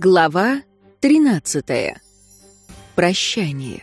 Глава 13. Прощание.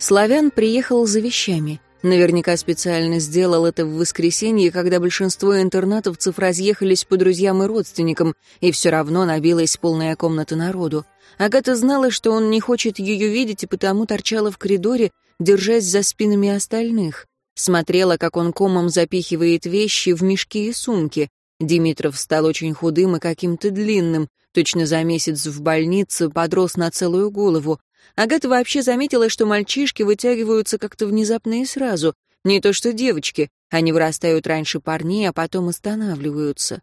Славян приехал за вещами. Наверняка специально сделал это в воскресенье, когда большинство интернатовцев разъехались по друзьям и родственникам, и все равно набилась полная комната народу. Агата знала, что он не хочет ее видеть, и потому торчала в коридоре, держась за спинами остальных. Смотрела, как он комом запихивает вещи в мешки и сумки. Димитров стал очень худым и каким-то длинным. Точно за месяц в больнице подрос на целую голову. Агата вообще заметила, что мальчишки вытягиваются как-то внезапно и сразу. Не то что девочки. Они вырастают раньше парней, а потом останавливаются.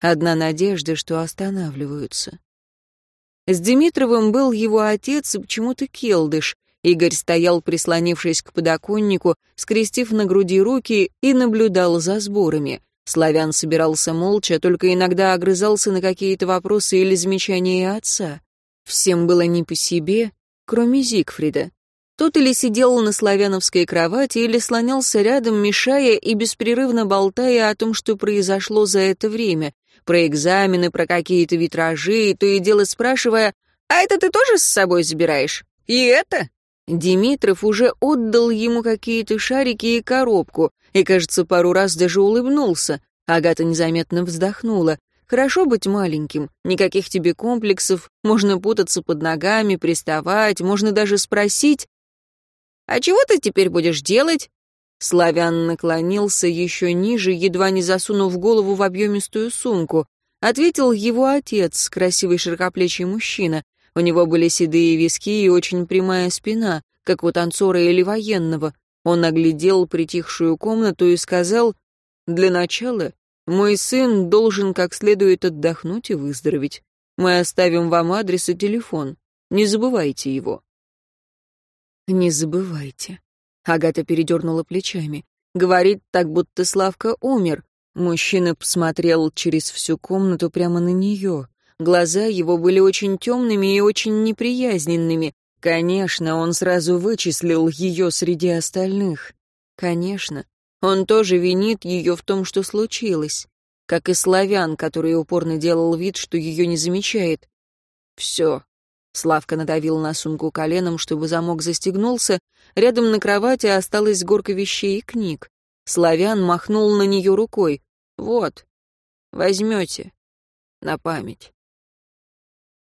Одна надежда, что останавливаются. С Димитровым был его отец и почему-то Келдыш. Игорь стоял, прислонившись к подоконнику, скрестив на груди руки и наблюдал за сборами. Славян собирался молча, только иногда огрызался на какие-то вопросы или замечания отца. Всем было не по себе, кроме Зигфрида. Тот или сидел на славяновской кровати, или слонялся рядом, мешая и беспрерывно болтая о том, что произошло за это время, про экзамены, про какие-то витражи, то и дело спрашивая, «А это ты тоже с собой забираешь? И это?» Димитров уже отдал ему какие-то шарики и коробку, и, кажется, пару раз даже улыбнулся. Агата незаметно вздохнула. Хорошо быть маленьким, никаких тебе комплексов, можно путаться под ногами, приставать, можно даже спросить, «А чего ты теперь будешь делать?» Славян наклонился еще ниже, едва не засунув голову в объемистую сумку. Ответил его отец, красивый широкоплечий мужчина. У него были седые виски и очень прямая спина, как у танцора или военного. Он оглядел притихшую комнату и сказал, «Для начала мой сын должен как следует отдохнуть и выздороветь. Мы оставим вам адрес и телефон. Не забывайте его». «Не забывайте». Агата передернула плечами. Говорит так, будто Славка умер. Мужчина посмотрел через всю комнату прямо на нее. Глаза его были очень темными и очень неприязненными, Конечно, он сразу вычислил ее среди остальных. Конечно, он тоже винит ее в том, что случилось. Как и славян, который упорно делал вид, что ее не замечает. Все. Славка надавил на сумку коленом, чтобы замок застегнулся. Рядом на кровати осталась горка вещей и книг. Славян махнул на нее рукой. «Вот, возьмете. На память».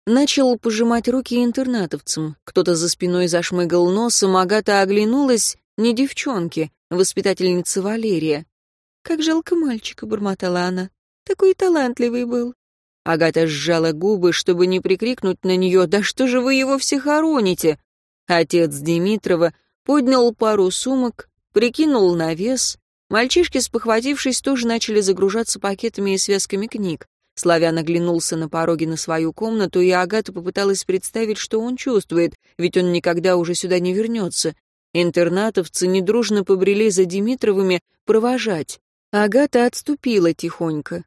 Начал пожимать руки интернатовцам. Кто-то за спиной зашмыгал носом, Агата оглянулась, не девчонки, воспитательница Валерия. «Как жалко мальчика», — бормотала она. «Такой талантливый был». Агата сжала губы, чтобы не прикрикнуть на нее «Да что же вы его все хороните?» Отец Димитрова поднял пару сумок, прикинул на вес. Мальчишки, спохватившись, тоже начали загружаться пакетами и связками книг. Славян оглянулся на пороге на свою комнату, и Агата попыталась представить, что он чувствует, ведь он никогда уже сюда не вернется. Интернатовцы недружно побрели за Димитровыми провожать. Агата отступила тихонько.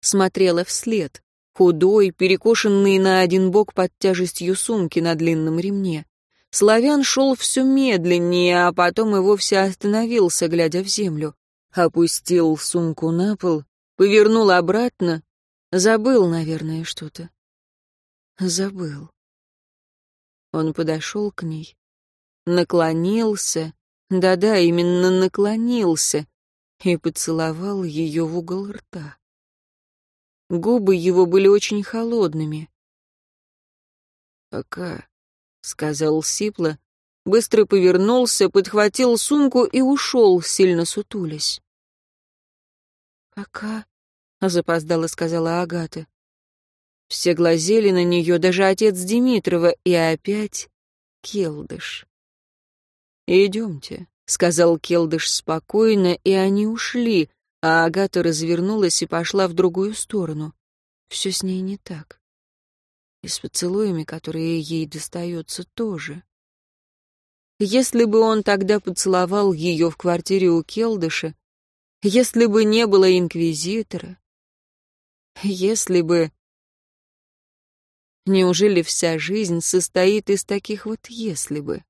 Смотрела вслед. Худой, перекошенный на один бок под тяжестью сумки на длинном ремне. Славян шел все медленнее, а потом и вовсе остановился, глядя в землю. Опустил сумку на пол, повернул обратно, Забыл, наверное, что-то. Забыл. Он подошел к ней, наклонился, да-да, именно наклонился, и поцеловал ее в угол рта. Губы его были очень холодными. «Пока», — сказал Сипло, быстро повернулся, подхватил сумку и ушел, сильно сутулясь. «Пока», запоздала сказала Агата. Все глазели на нее, даже отец Димитрова, и опять Келдыш. «Идемте», — сказал Келдыш спокойно, и они ушли, а Агата развернулась и пошла в другую сторону. Все с ней не так. И с поцелуями, которые ей достаются, тоже. Если бы он тогда поцеловал ее в квартире у Келдыша, если бы не было инквизитора, если бы... Неужели вся жизнь состоит из таких вот «если бы»?